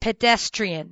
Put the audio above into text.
pedestrian.